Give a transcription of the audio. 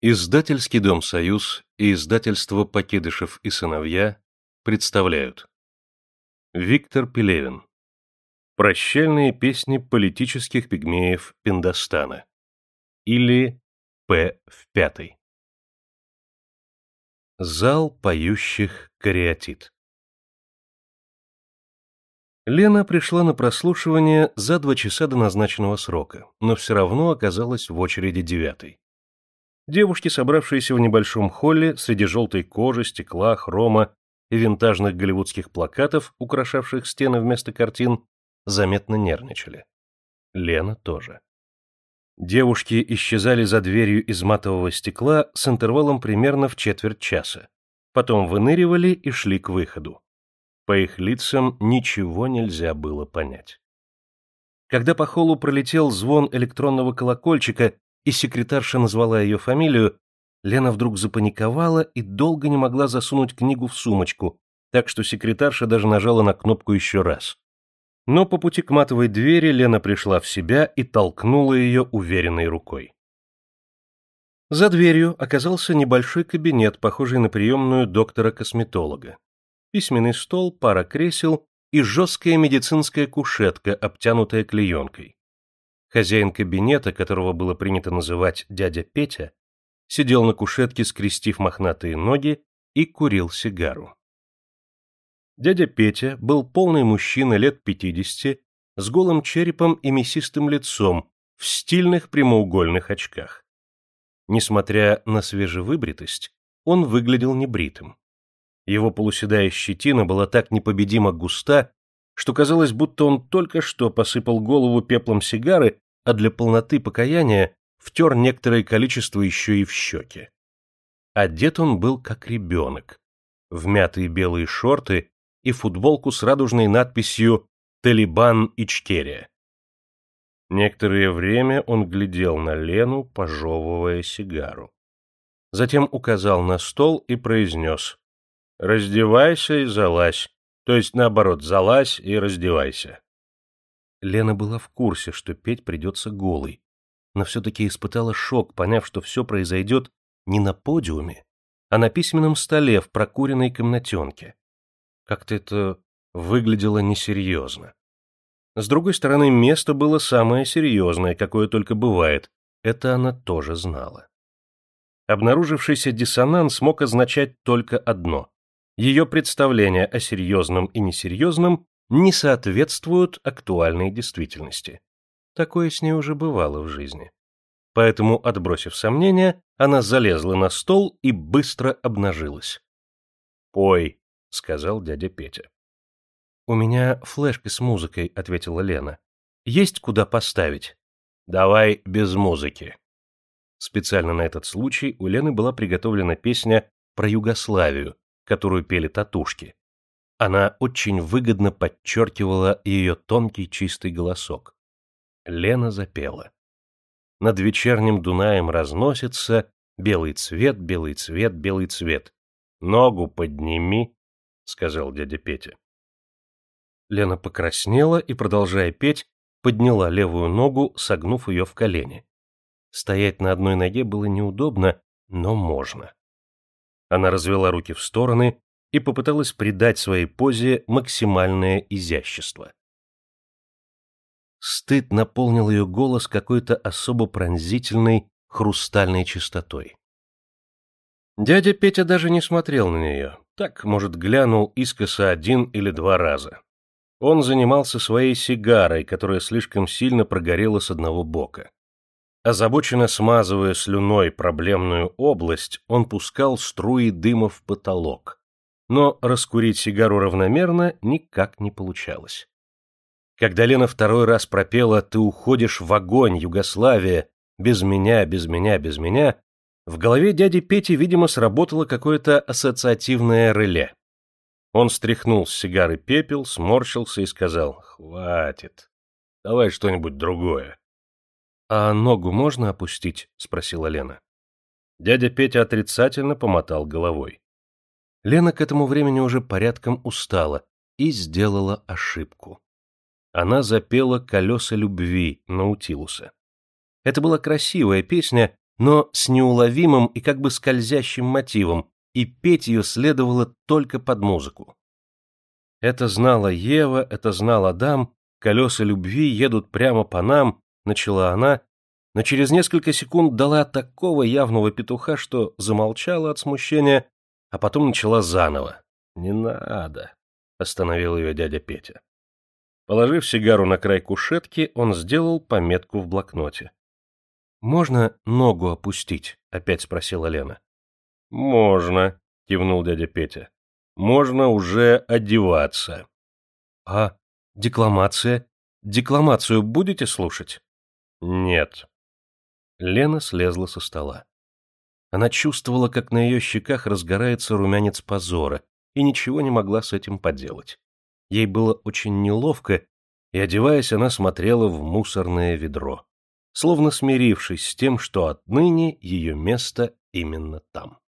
Издательский дом «Союз» и издательство «Покидышев и сыновья» представляют. Виктор Пелевин. Прощальные песни политических пигмеев Пиндостана. Или П в пятой. Зал поющих кариатид Лена пришла на прослушивание за два часа до назначенного срока, но все равно оказалась в очереди девятой. Девушки, собравшиеся в небольшом холле среди желтой кожи, стекла, хрома и винтажных голливудских плакатов, украшавших стены вместо картин, заметно нервничали. Лена тоже. Девушки исчезали за дверью из матового стекла с интервалом примерно в четверть часа, потом выныривали и шли к выходу. По их лицам ничего нельзя было понять. Когда по холлу пролетел звон электронного колокольчика, и секретарша назвала ее фамилию, Лена вдруг запаниковала и долго не могла засунуть книгу в сумочку, так что секретарша даже нажала на кнопку еще раз. Но по пути к матовой двери Лена пришла в себя и толкнула ее уверенной рукой. За дверью оказался небольшой кабинет, похожий на приемную доктора-косметолога письменный стол, пара кресел и жесткая медицинская кушетка, обтянутая клеенкой. Хозяин кабинета, которого было принято называть дядя Петя, сидел на кушетке, скрестив мохнатые ноги, и курил сигару. Дядя Петя был полный мужчина лет пятидесяти, с голым черепом и мясистым лицом, в стильных прямоугольных очках. Несмотря на свежевыбритость, он выглядел небритым. Его полуседая щетина была так непобедимо густа, что казалось, будто он только что посыпал голову пеплом сигары, а для полноты покаяния втер некоторое количество еще и в щеки. Одет он был как ребенок, в мятые белые шорты и футболку с радужной надписью «Талибан Ичкерия». Некоторое время он глядел на Лену, пожевывая сигару. Затем указал на стол и произнес Раздевайся и залазь. То есть, наоборот, залазь и раздевайся. Лена была в курсе, что петь придется голой, но все-таки испытала шок, поняв, что все произойдет не на подиуме, а на письменном столе в прокуренной комнатенке. Как-то это выглядело несерьезно. С другой стороны, место было самое серьезное, какое только бывает. Это она тоже знала. Обнаружившийся диссонанс мог означать только одно ее представления о серьезном и несерьезном не соответствуют актуальной действительности. Такое с ней уже бывало в жизни. Поэтому, отбросив сомнения, она залезла на стол и быстро обнажилась. «Пой», — сказал дядя Петя. «У меня флешка с музыкой», — ответила Лена. «Есть куда поставить?» «Давай без музыки». Специально на этот случай у Лены была приготовлена песня про Югославию, которую пели татушки. Она очень выгодно подчеркивала ее тонкий чистый голосок. Лена запела. Над вечерним Дунаем разносится белый цвет, белый цвет, белый цвет. Ногу подними, — сказал дядя Петя. Лена покраснела и, продолжая петь, подняла левую ногу, согнув ее в колени. Стоять на одной ноге было неудобно, но можно. Она развела руки в стороны и попыталась придать своей позе максимальное изящество. Стыд наполнил ее голос какой-то особо пронзительной, хрустальной чистотой. Дядя Петя даже не смотрел на нее, так, может, глянул искоса один или два раза. Он занимался своей сигарой, которая слишком сильно прогорела с одного бока. Озабоченно смазывая слюной проблемную область, он пускал струи дыма в потолок. Но раскурить сигару равномерно никак не получалось. Когда Лена второй раз пропела «Ты уходишь в огонь, Югославия, без меня, без меня, без меня», в голове дяди Пети, видимо, сработало какое-то ассоциативное реле. Он стряхнул с сигары пепел, сморщился и сказал «Хватит, давай что-нибудь другое». «А ногу можно опустить?» — спросила Лена. Дядя Петя отрицательно помотал головой. Лена к этому времени уже порядком устала и сделала ошибку. Она запела «Колеса любви» Наутилуса. Это была красивая песня, но с неуловимым и как бы скользящим мотивом, и петь ее следовало только под музыку. Это знала Ева, это знал Адам, колеса любви едут прямо по нам, начала она, но через несколько секунд дала такого явного петуха, что замолчала от смущения, а потом начала заново. «Не надо», — остановил ее дядя Петя. Положив сигару на край кушетки, он сделал пометку в блокноте. «Можно ногу опустить?» — опять спросила Лена. «Можно», — кивнул дядя Петя. «Можно уже одеваться». «А декламация? Декламацию будете слушать?» «Нет». Лена слезла со стола. Она чувствовала, как на ее щеках разгорается румянец позора, и ничего не могла с этим поделать. Ей было очень неловко, и, одеваясь, она смотрела в мусорное ведро, словно смирившись с тем, что отныне ее место именно там.